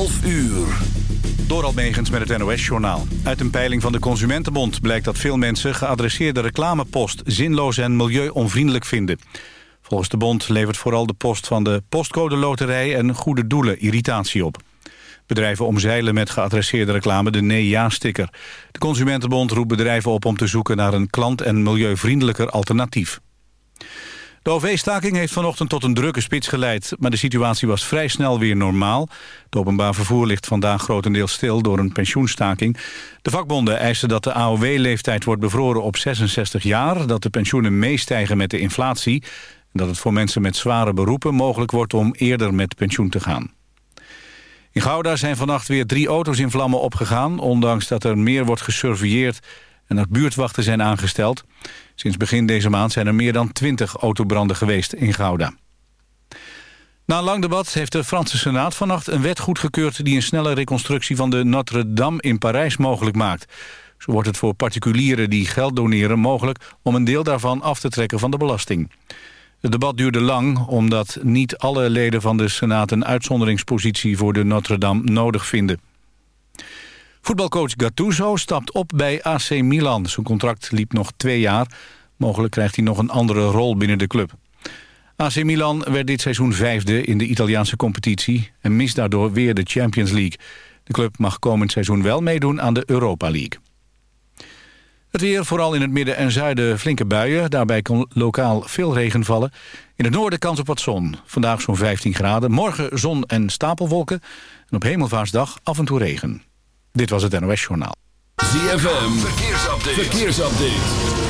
11 uur. Door Almegens met het NOS-journaal. Uit een peiling van de Consumentenbond blijkt dat veel mensen... geadresseerde reclamepost zinloos en milieuonvriendelijk vinden. Volgens de bond levert vooral de post van de postcode loterij... en goede doelen irritatie op. Bedrijven omzeilen met geadresseerde reclame de nee-ja-sticker. De Consumentenbond roept bedrijven op om te zoeken naar een klant- en milieuvriendelijker alternatief. De OV-staking heeft vanochtend tot een drukke spits geleid... maar de situatie was vrij snel weer normaal. Het openbaar vervoer ligt vandaag grotendeels stil door een pensioenstaking. De vakbonden eisen dat de AOW-leeftijd wordt bevroren op 66 jaar... dat de pensioenen meestijgen met de inflatie... en dat het voor mensen met zware beroepen mogelijk wordt om eerder met pensioen te gaan. In Gouda zijn vannacht weer drie auto's in vlammen opgegaan... ondanks dat er meer wordt gesurveilleerd en dat buurtwachten zijn aangesteld. Sinds begin deze maand zijn er meer dan 20 autobranden geweest in Gouda. Na een lang debat heeft de Franse Senaat vannacht een wet goedgekeurd... die een snelle reconstructie van de Notre-Dame in Parijs mogelijk maakt. Zo wordt het voor particulieren die geld doneren mogelijk... om een deel daarvan af te trekken van de belasting. Het debat duurde lang omdat niet alle leden van de Senaat... een uitzonderingspositie voor de Notre-Dame nodig vinden. Voetbalcoach Gattuso stapt op bij AC Milan. Zijn contract liep nog twee jaar. Mogelijk krijgt hij nog een andere rol binnen de club. AC Milan werd dit seizoen vijfde in de Italiaanse competitie... en mist daardoor weer de Champions League. De club mag komend seizoen wel meedoen aan de Europa League. Het weer, vooral in het midden en zuiden flinke buien. Daarbij kan lokaal veel regen vallen. In het noorden kans op wat zon. Vandaag zo'n 15 graden. Morgen zon en stapelwolken. En op hemelvaarsdag af en toe regen. Dit was het NOS Journaal. ZFM, verkeersupdate. verkeersupdate.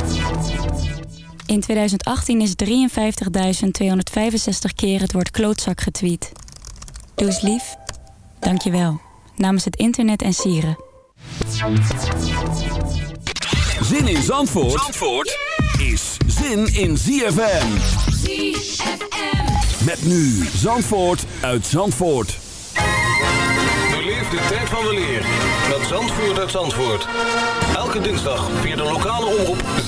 In 2018 is 53.265 keer het woord klootzak getweet. Doe eens lief. Dank je wel. Namens het internet en sieren. Zin in Zandvoort, Zandvoort is zin in ZFM. ZFM. Met nu Zandvoort uit Zandvoort. Beleef de tijd van de leer met Zandvoort uit Zandvoort. Elke dinsdag via de lokale omroep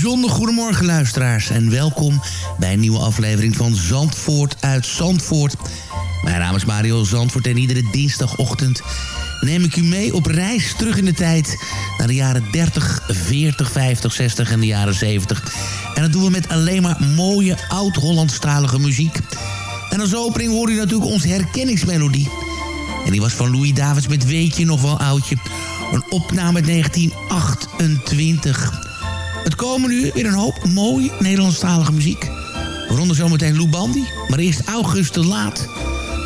bijzonder goedemorgen luisteraars en welkom bij een nieuwe aflevering van Zandvoort uit Zandvoort. Mijn naam is Mario Zandvoort en iedere dinsdagochtend neem ik u mee op reis terug in de tijd naar de jaren 30, 40, 50, 60 en de jaren 70. En dat doen we met alleen maar mooie oud-Hollandstalige muziek. En als opening hoor u natuurlijk onze herkenningsmelodie. En die was van Louis Davids met Weet je nog wel oudje. Een opname uit 1928. Het komen nu weer een hoop mooie Nederlandstalige muziek. Waaronder zometeen Lou Bandy, maar eerst August de Laat.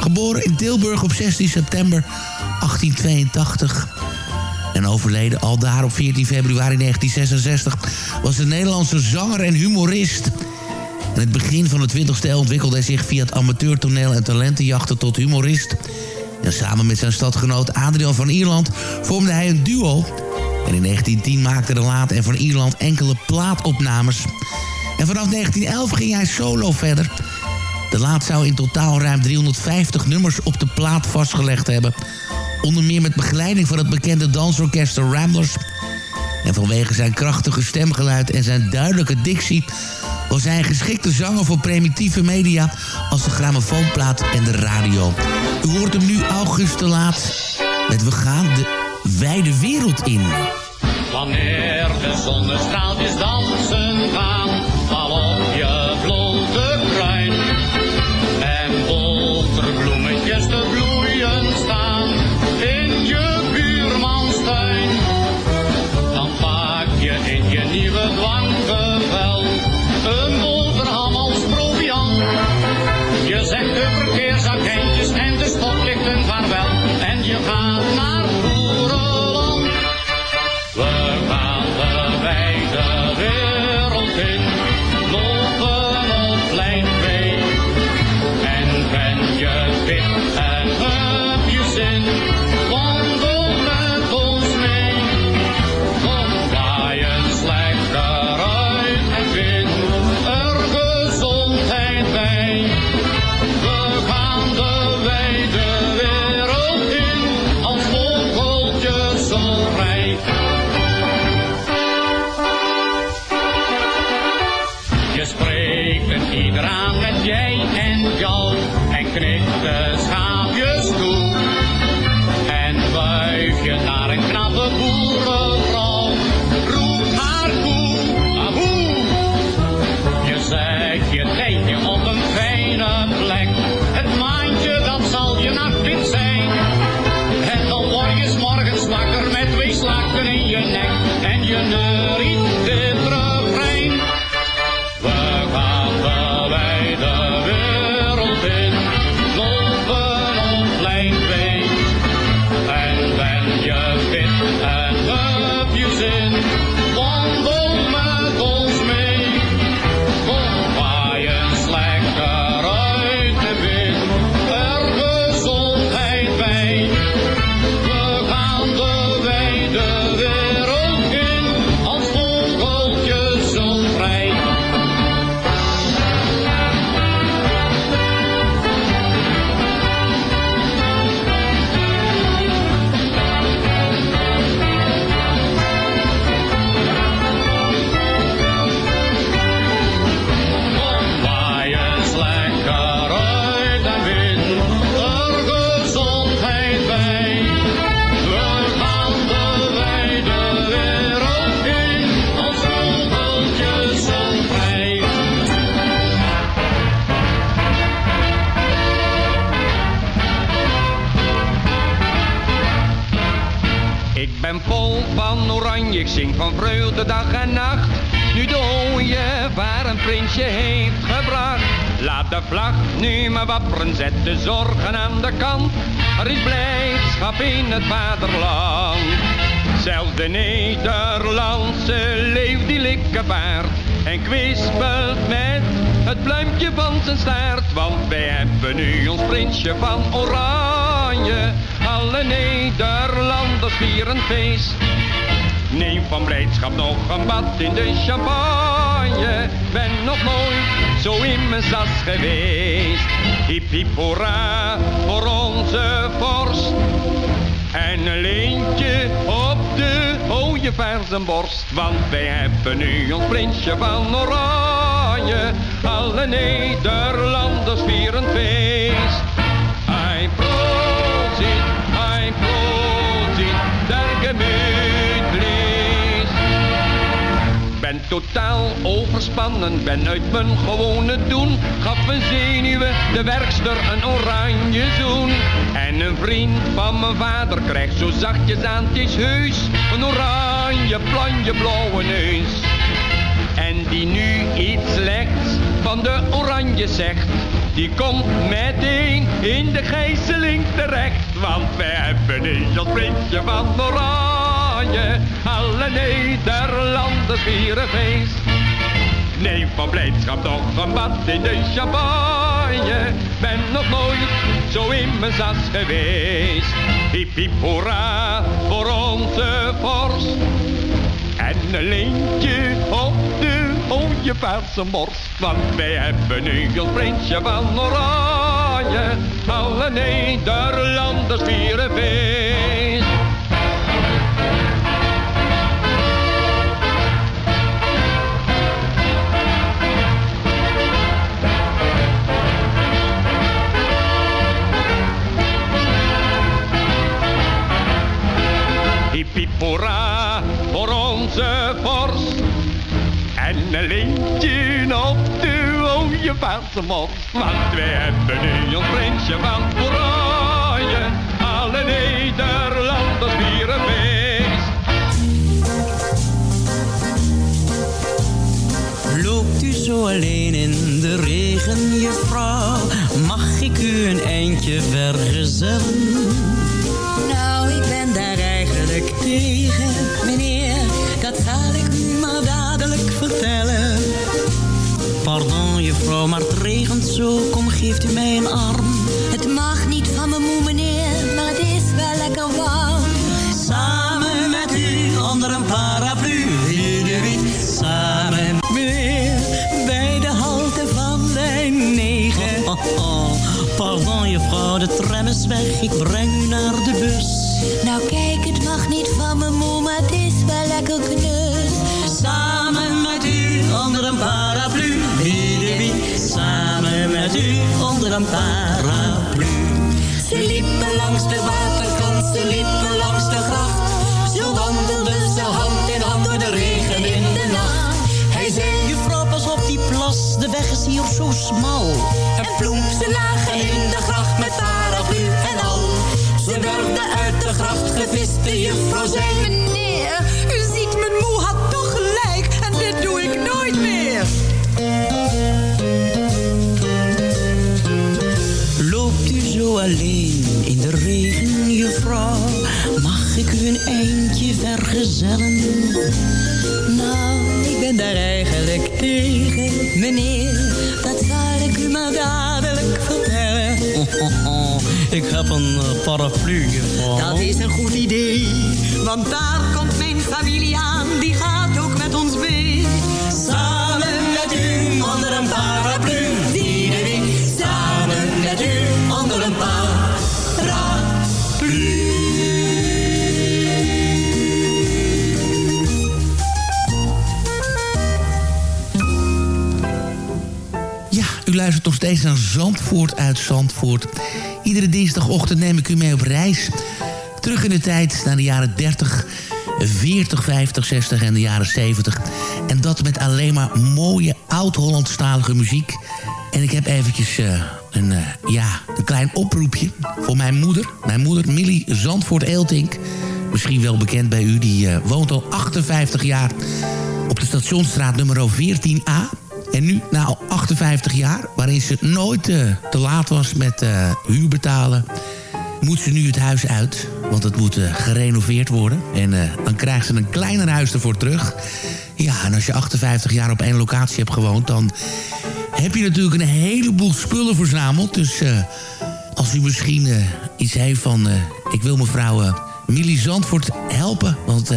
Geboren in Tilburg op 16 september 1882. En overleden al daar op 14 februari 1966... was een Nederlandse zanger en humorist. In het begin van de 20e eeuw ontwikkelde hij zich via het amateurtoneel en talentenjachten tot humorist. En samen met zijn stadgenoot Adriaan van Ierland vormde hij een duo... En in 1910 maakte de Laat en van Ierland enkele plaatopnames. En vanaf 1911 ging hij solo verder. De Laat zou in totaal ruim 350 nummers op de plaat vastgelegd hebben. Onder meer met begeleiding van het bekende dansorkest Ramblers. En vanwege zijn krachtige stemgeluid en zijn duidelijke dictie... was hij een geschikte zanger voor primitieve media... als de grammofoonplaat en de radio. U hoort hem nu August de Laat met We gaan de wijde wereld in. Wanneer de zonnestraaltjes dansen gaan, ik zing van vreugde dag en nacht. Nu de ooievaar een prinsje heeft gebracht. Laat de vlag nu maar wapperen, zet de zorgen aan de kant. Er is blijdschap in het vaderland. Zelfs de Nederlandse leeuw die likkevaart. En kwispelt met het pluimpje van zijn staart. Want wij hebben nu ons prinsje van oranje. Alle Nederlanders vieren feest. Neem van blijdschap nog een bad in de champagne. Ben nog nooit zo in mijn sas geweest. Hip hip hoera voor onze vorst. En een leentje op de ooievaar zijn borst. Want wij hebben nu ons prinsje van oranje. Alle Nederlanders vieren feest. Ein Prosit, ein Prosit, der gemütlich. Ben totaal overspannen, ben uit mijn gewone doen. Gaf een zenuwen de werkster een oranje zoen. En een vriend van mijn vader krijgt zo zachtjes aan, het is heus. Een oranje, planje, blauwe neus. En die nu iets slechts van de oranje zegt. Die komt meteen in de gijzeling terecht. Want wij hebben nu als prinsje van oranje. Alle Nederlanders vieren feest. Neem van blijdschap nog een bad in de champagne. Ben nog nooit zo in mijn sas geweest. Hip hip hoera voor onze vorst. En een leentje op de ooievaarse borst. Want wij hebben nu ons prinsje van oranje. Alle Nederlanders vieren feest. Hoera voor onze vorst. En een lintje op de ooievaarse borst. Want wij hebben nu ons prinsje van oranje. Alle Nederlanders vieren feest. Loopt u zo alleen in de regen, juffrouw? Mag ik u een eindje vergezellen? Tegen, meneer. Dat zal ik u maar dadelijk vertellen. Pardon, juffrouw, maar het regent zo. Kom, geeft u mij een arm. Het mag niet van me moe, meneer, maar het is wel lekker warm. Samen met u onder een paraplu. Iedereen samen, meneer. Bij de halte van lijn 9. Pardon, juffrouw, de tram is weg. Ik breng u naar de bus. Nou kijk, het mag niet van mijn moe, maar het is wel lekker knus. Samen met u onder een paraplu. Wie samen met u onder een paraplu. Ze liepen langs de waterkant, ze liepen langs de gracht. Zo wandelden ze hand in hand door de regen in de nacht. Hij zei, Juffrouw, pas op die plas, de weg is hier zo smal. en ploem, ze lagen in de gracht met paraplu de gracht gevist, juffrouw zei... Meneer, u ziet, mijn moe had toch gelijk en dit doe ik nooit meer. Loopt u zo alleen in de regen, juffrouw? Mag ik u een eindje vergezellen? Nou, ik ben daar eigenlijk tegen, meneer. Dat zal ik u maar dadelijk vertellen. Ik heb een eh, paraplu. Dat is een goed idee, want daar komt mijn familie aan. Die gaat ook met ons mee. Samen met u onder een paraplu. Wie de wie, samen met u onder een paraplu. Ja, u luistert nog steeds naar Zandvoort uit Zandvoort. Iedere dinsdagochtend neem ik u mee op reis. Terug in de tijd naar de jaren 30, 40, 50, 60 en de jaren 70. En dat met alleen maar mooie oud-Hollandstalige muziek. En ik heb eventjes eh, een, eh, ja, een klein oproepje voor mijn moeder. Mijn moeder Millie Zandvoort-Eeltink. Misschien wel bekend bij u. Die eh, woont al 58 jaar op de stationstraat nummer 14a. En nu, na al 58 jaar, waarin ze nooit eh, te laat was met eh, huur betalen... moet ze nu het huis uit, want het moet eh, gerenoveerd worden. En dan krijgt ze een kleiner huis ervoor terug. Ja, en als je 58 jaar op één locatie hebt gewoond... dan heb je natuurlijk een heleboel spullen verzameld. Dus als u misschien iets heeft van... ik wil mevrouw Millie Zandvoort helpen, want...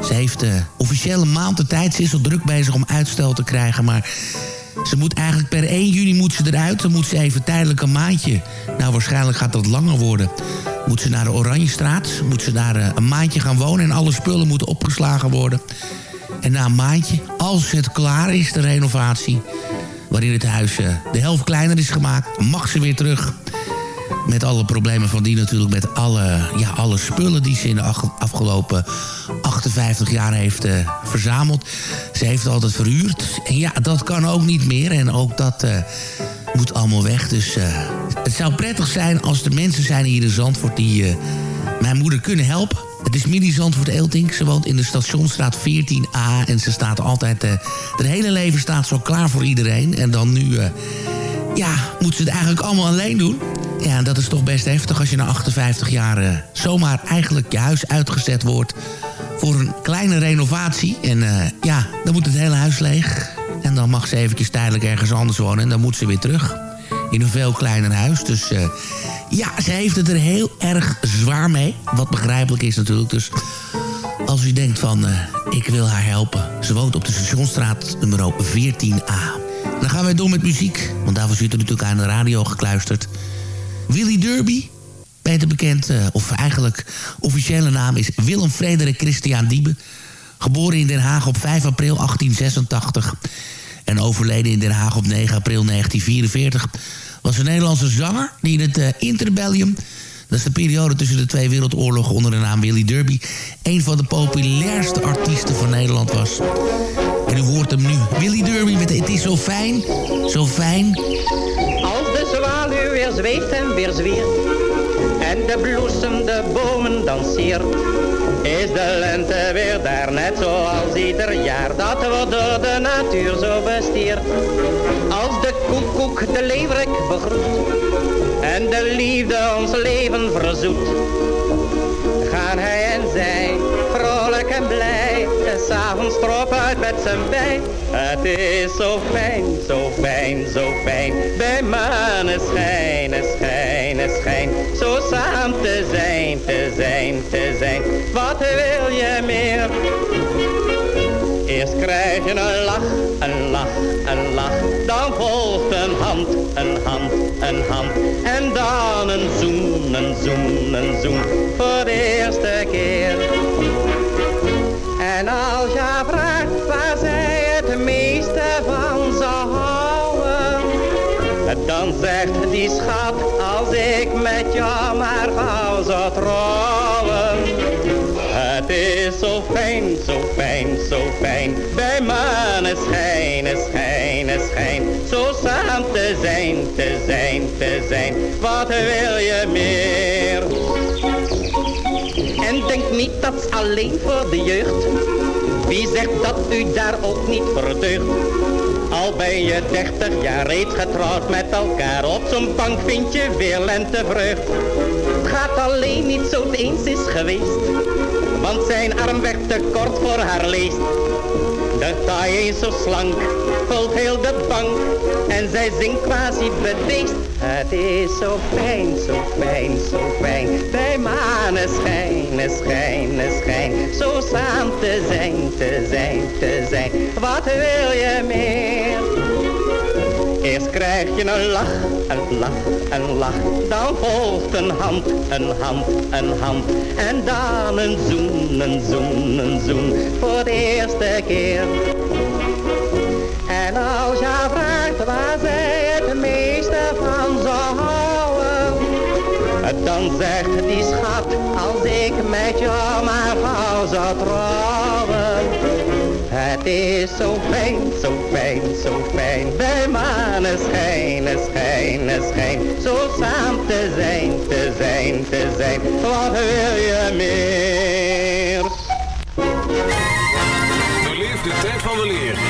eh, ze heeft de officiële maand de tijd. Ze is al druk bezig om uitstel te krijgen. Maar ze moet eigenlijk per 1 juni moet ze eruit. Dan moet ze even tijdelijk een maandje. Nou, waarschijnlijk gaat dat langer worden. Moet ze naar de Oranjestraat. Moet ze daar eh, een maandje gaan wonen. En alle spullen moeten opgeslagen worden. En na een maandje, als het klaar is, de renovatie... waarin het huis eh, de helft kleiner is gemaakt... mag ze weer terug met alle problemen van die natuurlijk. Met alle, ja, alle spullen die ze in de afgelopen 58 jaar heeft eh, verzameld. Ze heeft altijd verhuurd. En ja, dat kan ook niet meer. En ook dat eh, moet allemaal weg. Dus eh, het zou prettig zijn als er mensen zijn hier in Zandvoort... die mijn moeder kunnen helpen. Het is Millie Zandvoort Eeltink. Ze woont in de Stationstraat 14a. En ze staat altijd... eh het hele leven staat zo klaar voor iedereen. En dan nu... ja, moet ze het eigenlijk allemaal alleen doen. Ja, dat is toch best heftig als je na 58 jaar eh, zomaar eigenlijk je huis uitgezet wordt voor een kleine renovatie. En eh, ja, dan moet het hele huis leeg. En dan mag ze eventjes tijdelijk ergens anders wonen en dan moet ze weer terug. In een veel kleiner huis. Dus eh, ja, ze heeft het er heel erg zwaar mee. Wat begrijpelijk is natuurlijk. Dus als u denkt van, ik wil haar helpen. Ze woont op de Stationstraat nummer 14a. Dan gaan wij door met muziek. Want daarvoor zit er natuurlijk aan de radio gekluisterd. Willy Derby, beter bekend, eh, of eigenlijk officiële naam is Willem Frederik Christian Diebe. Geboren in Den Haag op 5 april 1886 en overleden in Den Haag op 9 april 1944... was een Nederlandse zanger die in het eh, interbellium... dat is de periode tussen de twee wereldoorlogen onder de naam Willy Derby... een van de populairste artiesten van Nederland was. En u hoort hem nu. Willy Derby met Het is zo fijn, zo fijn... Zwaluw weer zweeft en weer zwiert. En de bloesem de bomen danseert. Is de lente weer daar net zoals ieder jaar Dat wordt door de natuur zo bestierd Als de koekoek de leeuwerik begroet En de liefde ons leven verzoet Gaan hij en zij vrolijk en blij s'avonds trop uit met zijn bij Het is zo fijn, zo fijn, zo fijn Bij maneschijn, schijn, schijn Zo samen te zijn, te zijn, te zijn Wat wil je meer? Eerst krijg je een lach, een lach, een lach Dan volgt een hand, een hand, een hand. En dan een zoen, een zoen, een zoen. Voor de eerste keer. Dan zegt die schat als ik met jou maar gauw zou trouwen. Het is zo fijn, zo fijn, zo fijn. Bij maneschijn, schijn, schijn. Zo samen te zijn, te zijn, te zijn. Wat wil je meer? En denk niet dat alleen voor de jeugd. Wie zegt dat u daar ook niet voor deugt? Al ben je 30 jaar reeds getrouwd met elkaar. Op zo'n bank vind je weer lentevreugd. Het gaat alleen niet zo het eens is geweest. Want zijn arm werd te kort voor haar leest. De taai is zo slank, vult heel de bank. En zij zingt quasi bedeesd. Het is zo fijn, zo fijn, zo fijn. Bij maneschijn, schijn, schijn. Zo samen te zijn, te zijn, te zijn. Wat wil je meer? Eerst krijg je een lach, een lach, een lach. Dan volgt een hand, een hand, een hand. En dan een zoen, een zoen, een zoen. Voor de eerste keer. Waar zij het meeste van zou houden. Dan zegt die schat, als ik met jou maar gauw zou trouwen. Het is zo fijn, zo fijn, zo fijn. Bij maneschijn, schijn, schijn. Zo samen te zijn, te zijn, te zijn. Wat wil je meer? Beleef de tijd van de leer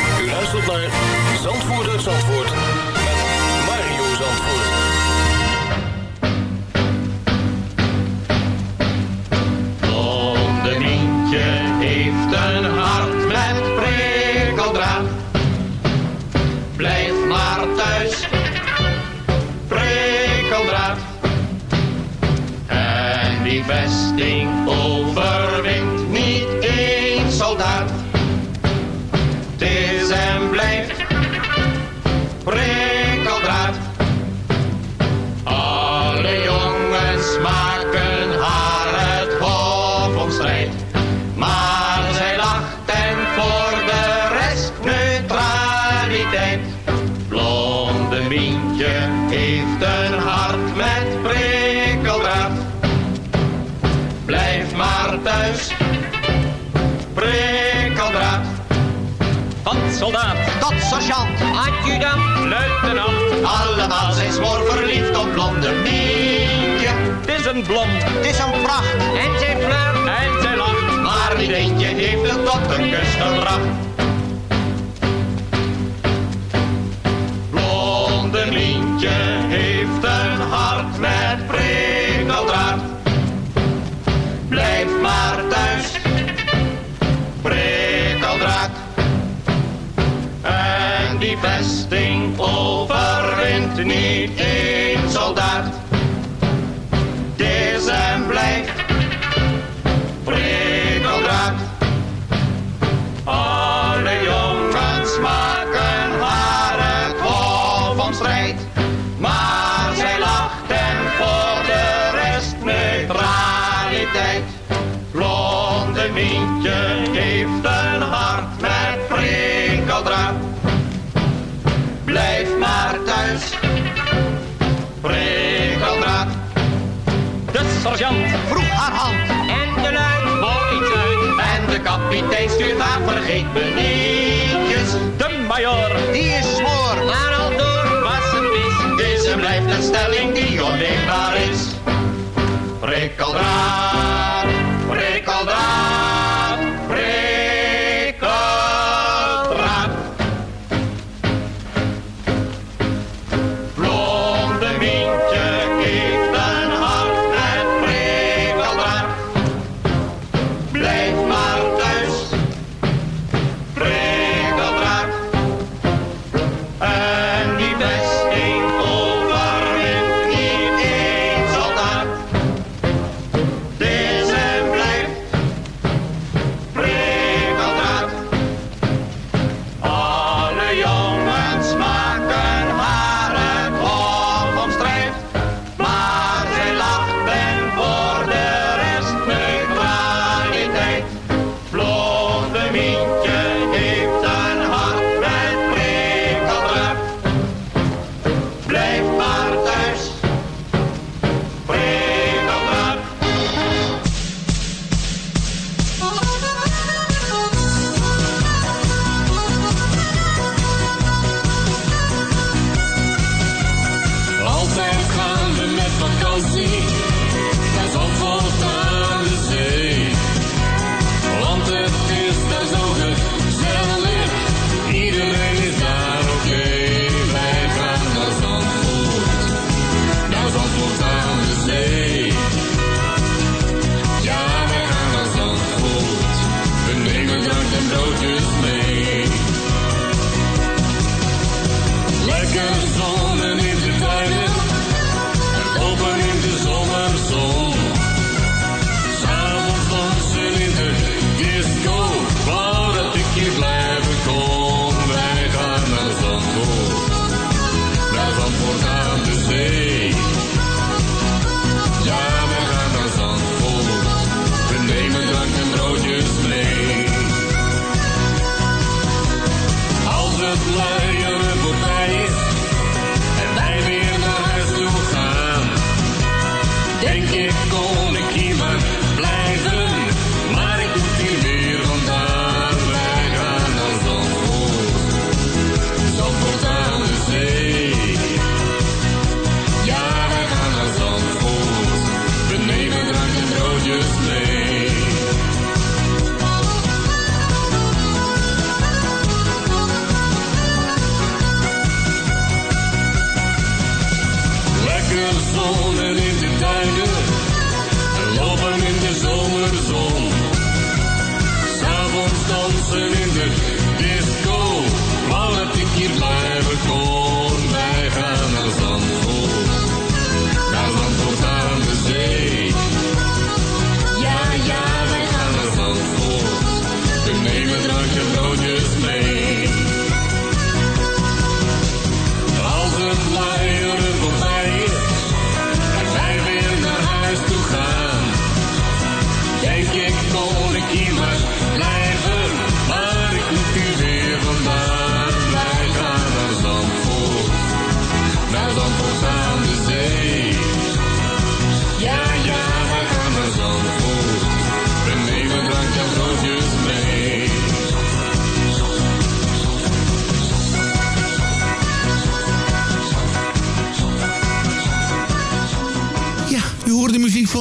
U luistert naar Zandvoort uit Zandvoort met Mario Zandvoort. Blonde Mientje heeft een hart met prikkeldraad. Blijf maar thuis, prikkeldraad. En die vesting soldaat tot sergeant, adjudant, luitenant. Allemaal zijn smoor verliefd op blonde Mientje. Het is een blond, het is een pracht. En zij flirt en zij lacht. Maar niet eentje heeft het tot een kus gebracht. it.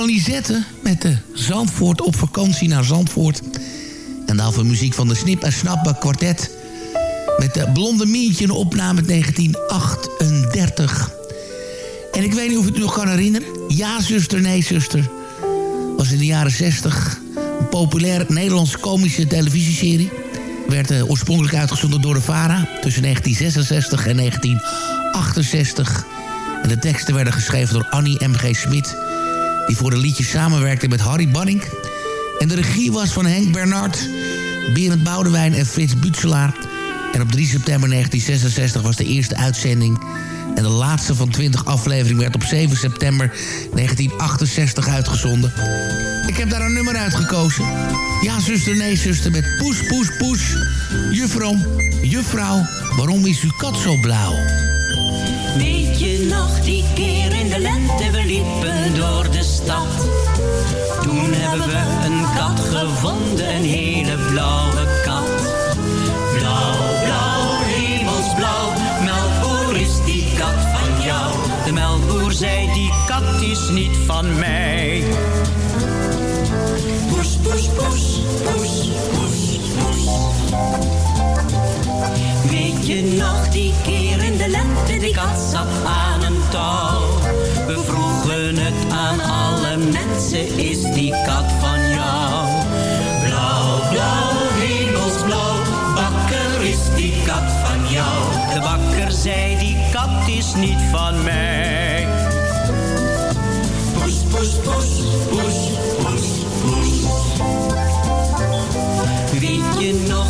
van Lisette met de Zandvoort op vakantie naar Zandvoort. En daarvoor muziek van de Snip en Snappen kwartet. Met de Blonde Mientje, een opname 1938. En ik weet niet of ik het nog kan herinneren. Ja, zuster, nee, zuster. Was in de jaren 60 een populair Nederlands komische televisieserie. Werd eh, oorspronkelijk uitgezonden door de VARA tussen 1966 en 1968. En de teksten werden geschreven door Annie M.G. Smit die voor de liedje samenwerkte met Harry Banning. En de regie was van Henk Bernard, Berend Boudewijn en Frits Butselaar. En op 3 september 1966 was de eerste uitzending... En de laatste van 20 afleveringen werd op 7 september 1968 uitgezonden. Ik heb daar een nummer uitgekozen. Ja, zuster, nee, zuster, met poes, poes, poes. Juffrouw, juffrouw, waarom is uw kat zo blauw? Weet je nog die keer in de lente, we liepen door de stad. Toen hebben we een kat gevonden, een hele blauwe kat. Blauw, blauw, hemelsblauw, melkboer is die kat van jou. De melkboer zei, die kat is niet van mij. Poes, poes, poes, poes, poes, poes. Weet je nog die keer in de lente? Die kat zat aan een touw. We vroegen het aan alle mensen, is die kat van jou? Blauw, blauw, hemelsblauw, bakker is die kat van jou. De bakker zei, die kat is niet van mij. Poes, poes, poes, poes, poes, poes. Weet je nog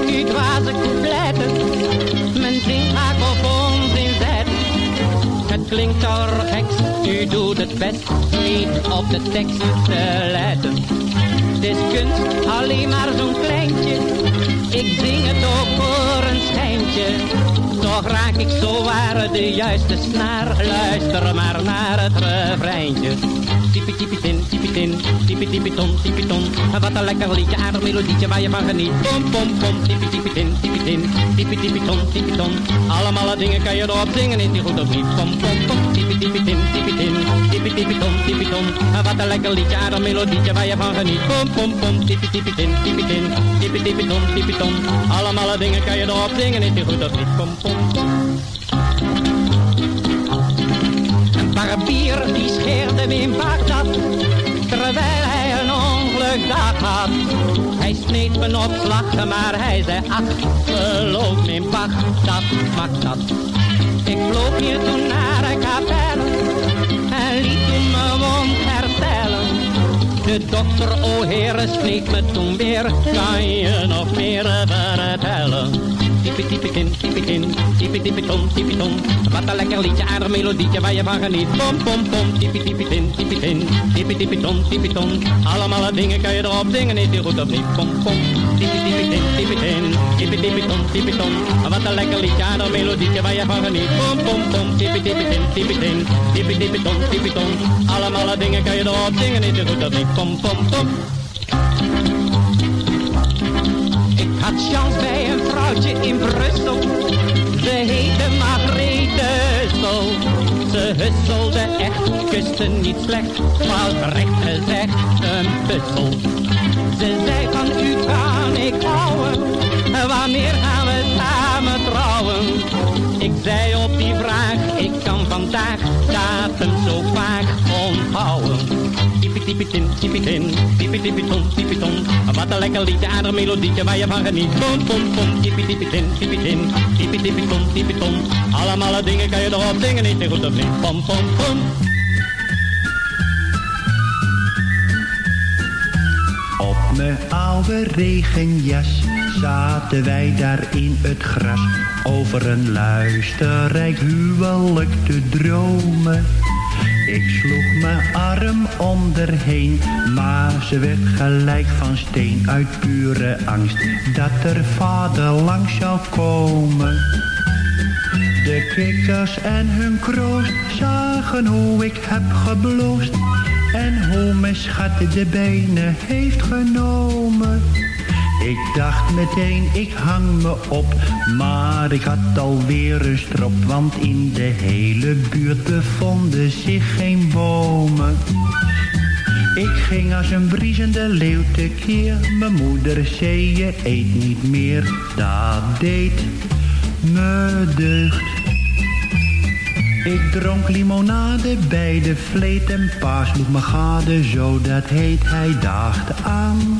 dwaze coupletten, mijn zin gaat op onzin zet. Het klinkt geks, u doet het best, niet op de tekst te letten. Het is kunst, alleen maar zo'n kleintje, ik zing het ook voor een schijntje. Toch raak ik zo waar de juiste snaar, luister maar naar het refreintje. Tipi tipi tin, tipi tin, tipi tipi ton, tipi ton. Wat een lekker liedje, aardig waar je van geniet. Pom pom pom, tipi tipi tin, tipi tin, tipi tipi ton, tipi ton. Allemaal dingen kan je erop zingen, is die goed of niet? Pom pom pom, tipi tipi tin, tipi tin, tipi tipi ton, tipi ton. Wat een lekker liedje, aardig melodietje waar je van geniet. Pom pom pom, tipi tipi tin, tipi tin, tipi tipi ton, tipi ton. Allemaal dingen kan je erop zingen, is die goed of niet? Pom pom pom. Die scheerde Wim Bagdad, terwijl hij een ongelukdag had. Hij sneed me op slag, maar hij zei, ach, geloof me in Bagdad, Bagdad. Ik vloog hier toen naar een kapel en liet toen mijn wond herstellen. De dokter, o heren, sneed me toen weer, kan je nog meer vertellen? Tipi tipi tin, tipi tin, tipi tipi ton, tipi ton. Wat een lekker liedje, aardig melodietje waar je van geniet. Pom pom pom, tipi tipi tin, tipi tin, tipi tipi ton, tipi ton. Allemaal dingen kan je erop zingen, is die goed of niet? Pom pom, tipi tipi tin, tipi tin, tipi tipi ton, tipi ton. Wat een lekker liedje, aardig melodietje waar je van geniet. Pom pom pom, tipi tipi tin, tipi tin, tipi tipi ton, tipi ton. Allemaal dingen kan je erop zingen, is die goed of niet? Pom pom pom. Chance bij een vrouwtje in Brussel. Ze heette Margrethe Hussel. Ze husselde echt, kuste niet slecht. Maar recht gezegd een puzzel. Ze zei van u kan ik houden. Wanneer gaan we samen trouwen? Ik zei op die vraag, ik kan vandaag datum zo vaak onthouden. Tipitipiton, tipiton. Wat een lekker liedje, aardig melodietje waar je van geniet. Pom, pom, pom, tipiton. Allemaal dingen kan je erop dingen niet goed niet. Pom, pom, pom. Op mijn oude regenjas zaten wij daar in het gras over een luisterrijk huwelijk te dromen. Ik sloeg mijn arm onderheen, maar ze werd gelijk van steen uit pure angst dat er vader langs zou komen. De kikkers en hun kroost zagen hoe ik heb gebloosd en hoe mijn schat de benen heeft genomen. Ik dacht meteen, ik hang me op, maar ik had alweer een strop, want in de hele buurt bevonden zich geen bomen. Ik ging als een briesende leeuw tekeer, mijn moeder zei je eet niet meer, dat deed me deugd. Ik dronk limonade bij de vleet en pa sloeg me gade, zo dat heet hij dacht aan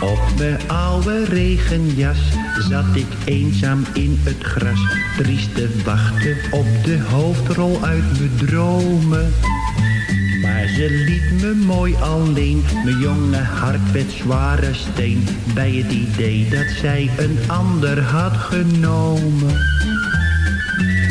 Op mijn oude regenjas zat ik eenzaam in het gras, triest te wachten op de hoofdrol uit mijn dromen. Maar ze liet me mooi alleen, mijn jonge hart werd zware steen, bij het idee dat zij een ander had genomen.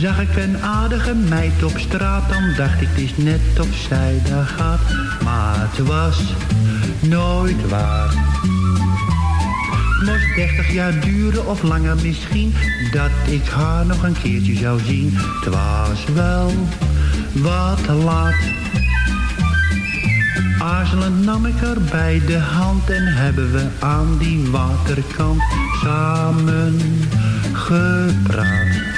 Zag ik een aardige meid op straat, dan dacht ik het is net of zij daar gaat. Maar het was nooit waar. Moest dertig jaar duren of langer misschien, dat ik haar nog een keertje zou zien. Het was wel wat laat. Aarzelend nam ik haar bij de hand en hebben we aan die waterkant samen gepraat.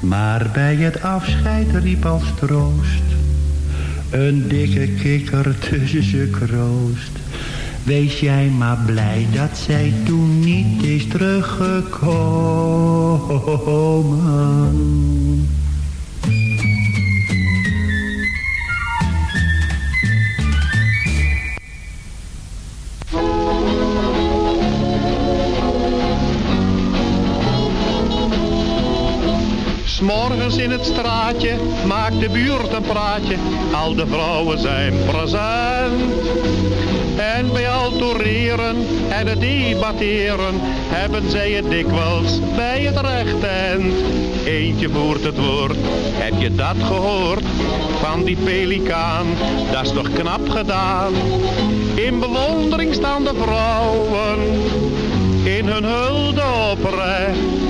Maar bij het afscheid riep als troost een dikke kikker tussen ze kroost. Wees jij maar blij dat zij toen niet is teruggekomen. In het straatje maakt de buurt een praatje. Al de vrouwen zijn present. En bij al toereren en het debatteren hebben zij het dikwijls bij het recht eind. Eentje voert het woord, heb je dat gehoord? Van die pelikaan, dat is toch knap gedaan. In bewondering staan de vrouwen, in hun hulde oprecht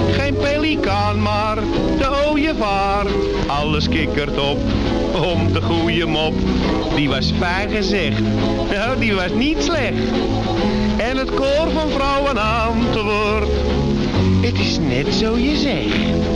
Geen pelikaan maar, de ooievaar. Alles kikkert op, om de goede mop. Die was fijn gezegd, nou die was niet slecht. En het koor van vrouwen antwoord, het is net zo je zegt.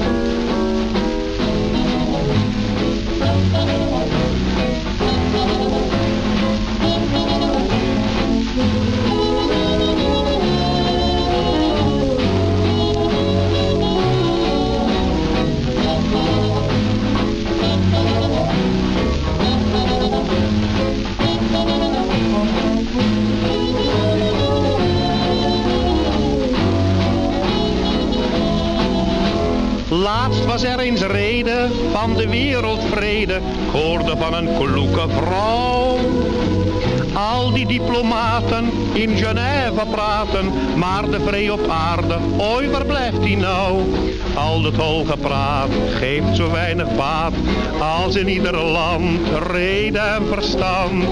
Laatst was er eens reden van de wereldvrede. Ik hoorde van een kloeke vrouw. Al die diplomaten in Genève praten, maar de vrede op aarde, ooit waar die nou? Al dat holgepraat geeft zo weinig baat, als in ieder land reden en verstand.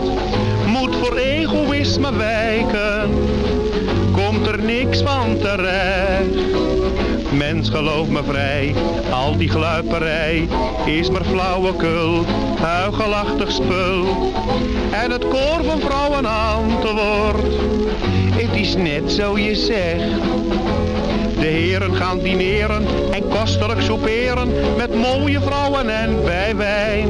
Moet voor egoïsme wijken, komt er niks van terecht. Mens geloof me vrij, al die gluiperij is maar flauwekul, huigelachtig spul. En het koor van vrouwen antwoordt, het is net zo je zegt. De heren gaan dineren en kostelijk souperen met mooie vrouwen en bij wijn.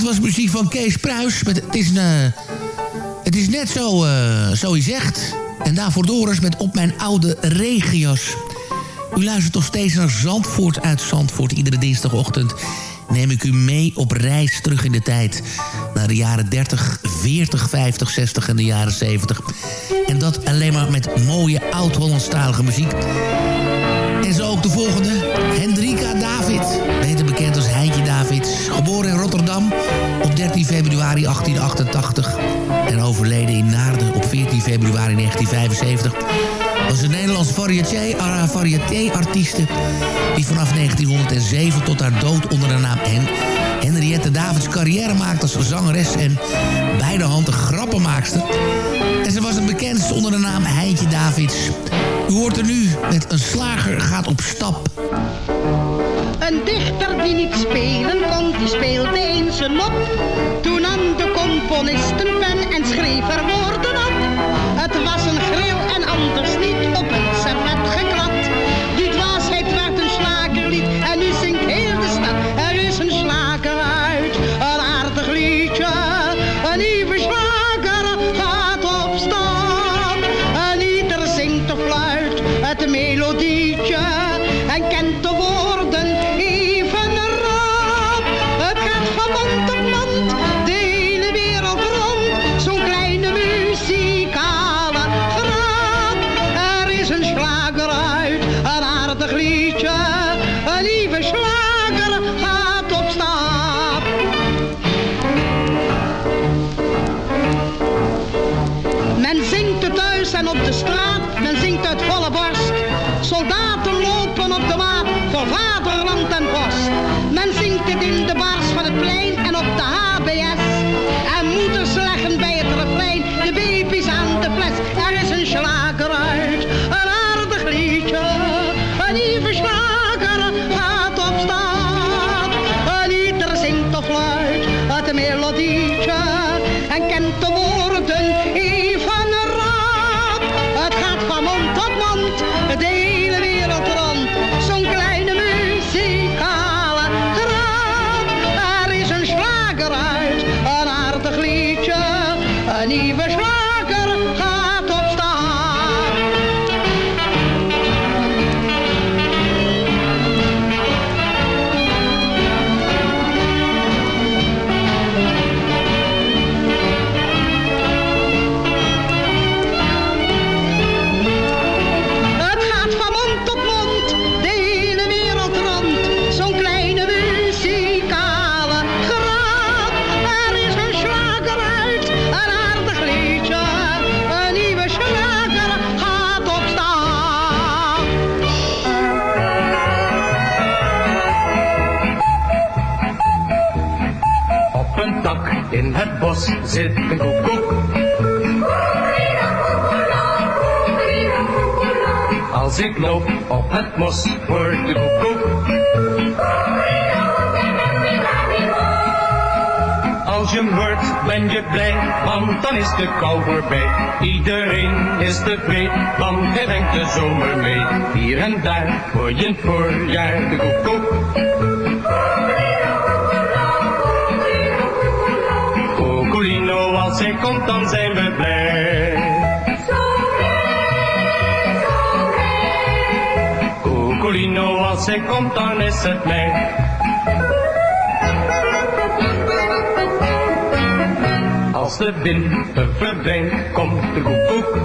Dat was muziek van Kees Pruis. Met, het, is, eh, het is net zo, eh zo hij zegt. En daarvoor Doris met Op mijn oude regios. U luistert nog steeds naar Zandvoort uit Zandvoort. Iedere dinsdagochtend neem ik u mee op reis terug in de tijd. Naar de jaren 30, 40, 50, 60 en de jaren 70. En dat alleen maar met mooie oud-Hollandstalige muziek. En zo ook de volgende. Hendrika David. Februari 1888. En overleden in Naarden op 14 februari 1975. Was een Nederlands variété- variété-artieste... die vanaf 1907 tot haar dood onder de naam Hen Henriette Davids carrière maakte als zangeres... en bijdehandig grappenmaakster. En ze was het bekendst onder de naam Heintje Davids. U hoort er nu met een slager gaat op stap. Een dichter die niet spelen kon, die speelde eens een mop. Toen nam de componist een pen en schreef er woorden op. Het was een gril en anders niet op een servet geklad. In het bos zit een koekoek. Als ik loop op het mos, hoort de koekoek. Als je hem hoort, ben je blij, want dan is de kou voorbij. Iedereen is tevreden, want hij brengt de zomer mee. Hier en daar hoor je het voorjaar de koekoek. Hij komt, dan zijn we blij. Koekolino, als hij komt, dan is het mij. Als de wind verdwijnt, komt de koekoek.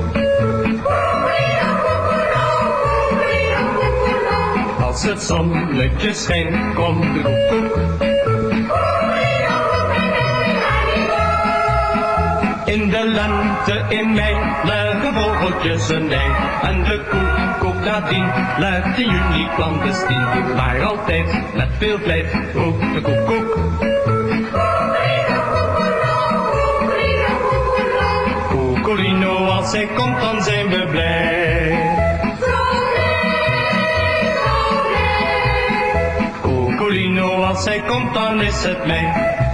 Als het zonnetje schijnt, komt de koekoek. In de lente in mei leggen vogeltjes een ei. En de koekoek nadien legt in juni clandestien. Maar altijd met veel vlijt roept de koekoek. Koekolino, als hij komt dan zijn we blij. Koekolino, als hij komt dan is het mij.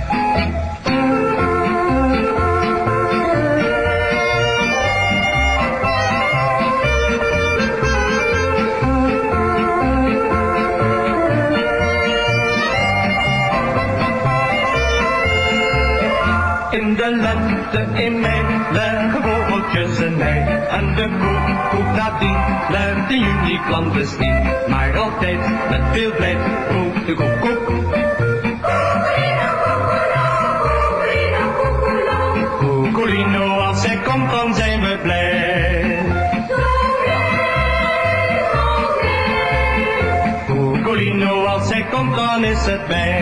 En de koekoek nadien legt in juni clandestien. Maar altijd met veel blijf roept de koekoek. Koekolino, als hij komt dan zijn we blij. Als hij komt dan is het mij.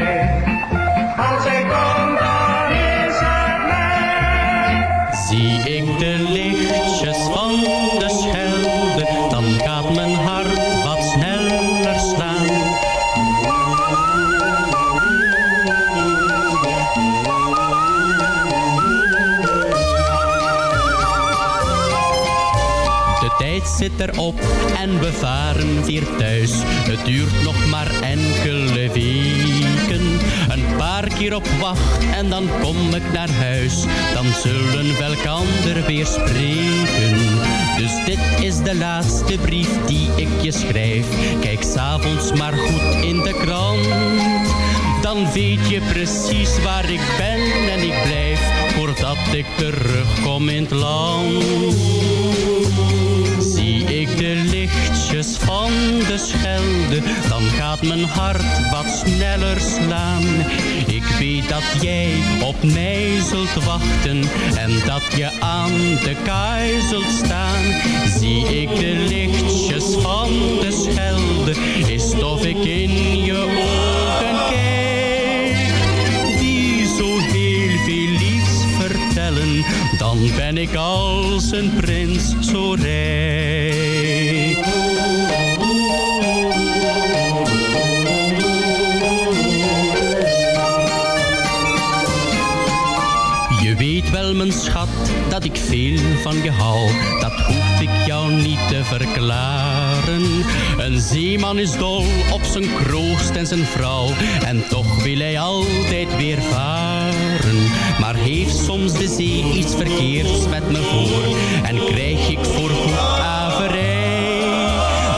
En we varen weer thuis. Het duurt nog maar enkele weken. Een paar keer op wacht en dan kom ik naar huis. Dan zullen we elkander weer spreken. Dus dit is de laatste brief die ik je schrijf. Kijk s'avonds maar goed in de krant. Dan weet je precies waar ik ben en ik blijf voordat ik terugkom in het land. De lichtjes van de Schelde, dan gaat mijn hart wat sneller slaan. Ik weet dat jij op mij zult wachten en dat je aan de kaai zult staan. Zie ik de lichtjes van de Schelde, is of ik in je ogen kijk, die zo heel veel liefs vertellen, dan ben ik als een prins zo rijk. Mijn schat, dat ik veel van je hou. Dat hoef ik jou niet te verklaren. Een zeeman is dol op zijn kroost en zijn vrouw. En toch wil hij altijd weer varen. Maar heeft soms de zee iets verkeerds met me voor. En krijg ik voor goed averij.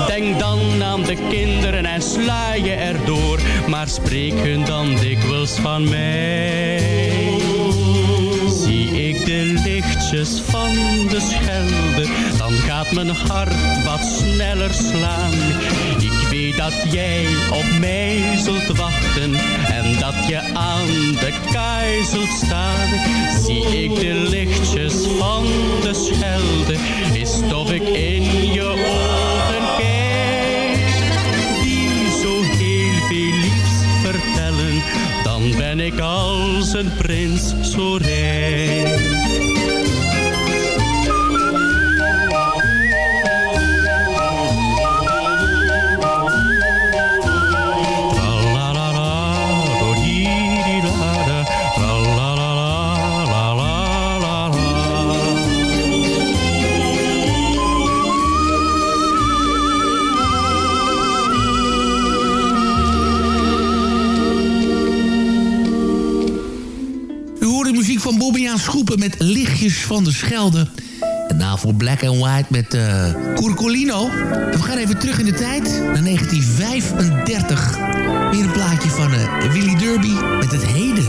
Denk dan aan de kinderen en sla je erdoor. Maar spreek hun dan dikwijls van mij. Van de Schelde, dan gaat mijn hart wat sneller slaan. Ik weet dat jij op mij zult wachten en dat je aan de kaai zult staan. Zie ik de lichtjes van de Schelde, is of ik in je ogen kijk, die zo heel veel liefs vertellen, dan ben ik als een prins zo rijk. Lichtjes van de Schelde. En daarvoor Black and White met eh Curcolino. En we gaan even terug in de tijd, naar 1935. Weer een plaatje van eh, Willy Derby met het heden.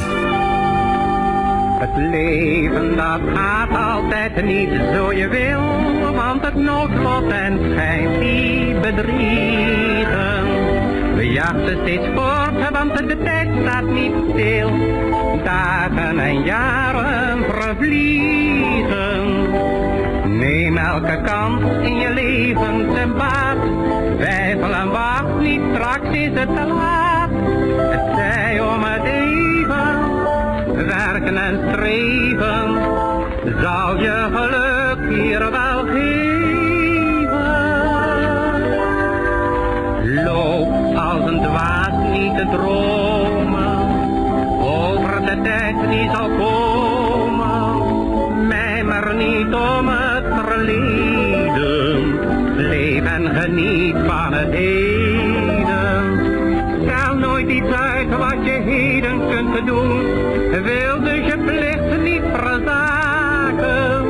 Het leven dat gaat altijd niet zo je wil, want het noodlot en schijnt die bedriegen. We jachten steeds voort, want de tijd staat niet stil. Dagen en jaren vervliegen. Neem elke kans in je leven te baat. Twijfel en wacht niet, straks is het te laat. Het zij om het even werken en streven, zal je geluk hier wel geven. Te dromen, over de tijd die zal komen. Mijmer niet om het verleden, leef en geniet van het heden. Stel nooit iets uit wat je heden kunt doen. Wil dus je plicht niet verzaken.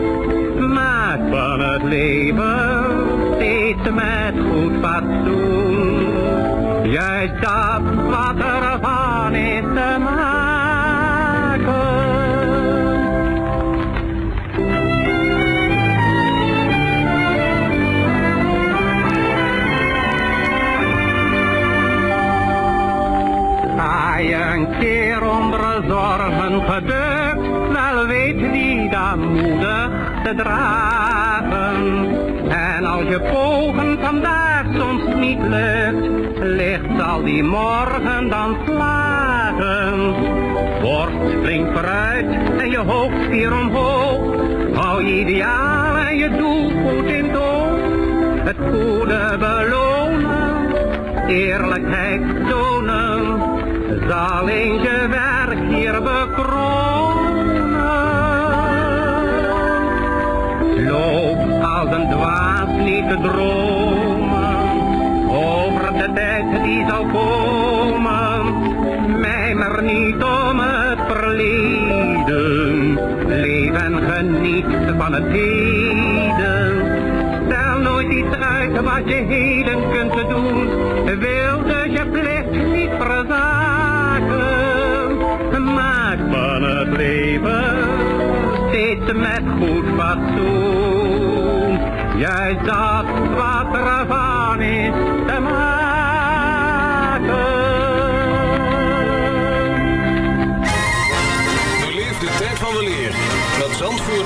Maak van het leven steeds met goed fatsoen. Juist dat wat er van is te maken. Ga je een keer onder zorgen gedukt, wel weet die dan moedig te dragen. En als je pogen vandaag soms niet lukt, ligt zal die morgen dan slagen. Borst springt vooruit en je hoofd weer omhoog. Hou ideaal en je doel goed in toon. Het goede belonen, eerlijkheid tonen zal in je werk hier bekronen. Loop als een dwaas niet te dromen, zal komen. Mijmer niet om het verleden, leef en geniet van het heden. Stel nooit iets uit wat je heden kunt doen, wilde je plicht niet verzaken. Maak van het leven steeds met goed fatsoen. Juist dat wat er van is te maken.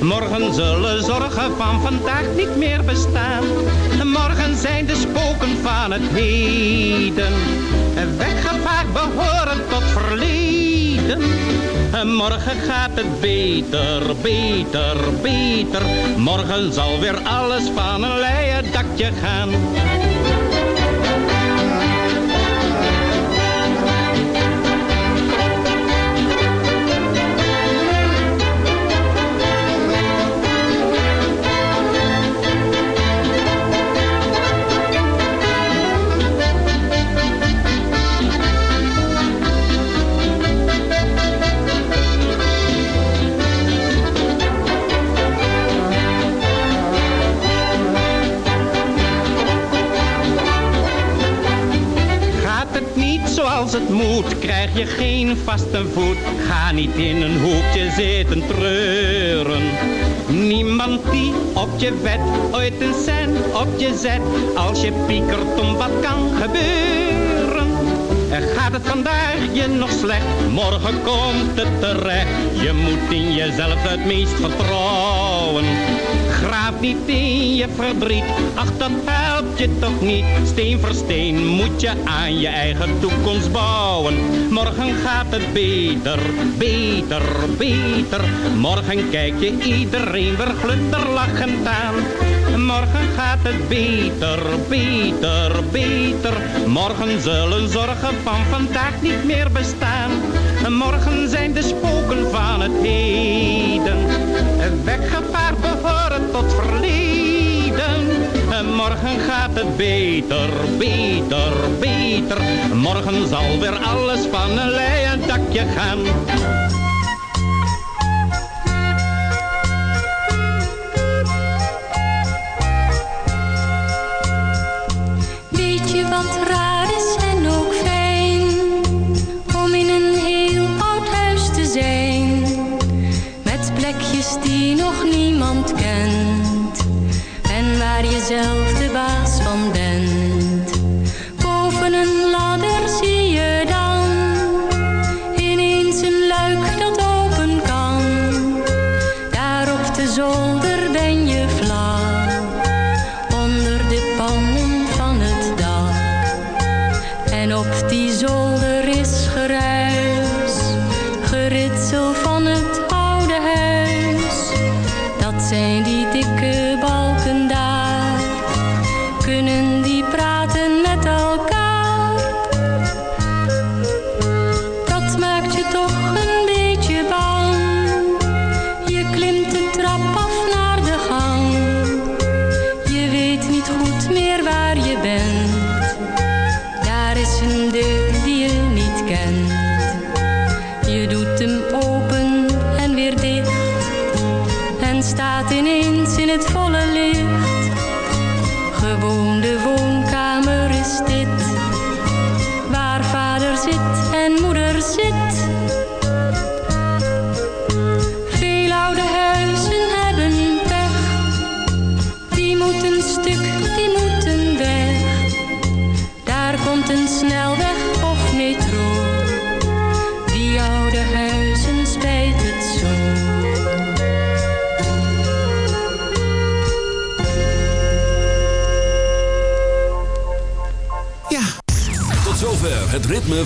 Morgen zullen zorgen van vandaag niet meer bestaan. Morgen zijn de spoken van het heden. Weggevaagd behoren tot verleden. Morgen gaat het beter, beter, beter. Morgen zal weer alles van een leien dakje gaan. Je geen vaste voet. Ga niet in een hoekje zitten treuren. Niemand die op je wet ooit een cent op je zet. Als je piekert om wat kan gebeuren. En gaat het vandaag je nog slecht, morgen komt het terecht. Je moet in jezelf het meest vertrouwen. Graaf niet in je verdriet, ach dat helpt je toch niet. Steen voor steen moet je aan je eigen toekomst bouwen. Morgen gaat het beter, beter, beter. Morgen kijk je iedereen weer glutterlachend aan. Morgen gaat het beter, beter, beter. Morgen zullen zorgen van vandaag niet meer bestaan. Morgen zijn de spoken van het heden. Weggevaard behoren tot verleden. Morgen gaat het beter, beter, beter. Morgen zal weer alles van een leien dakje gaan. Weet je wat raar is en ook fijn om in een heel oud huis te zijn, met plekjes die nog niemand kent en waar je zelf de baas van bent.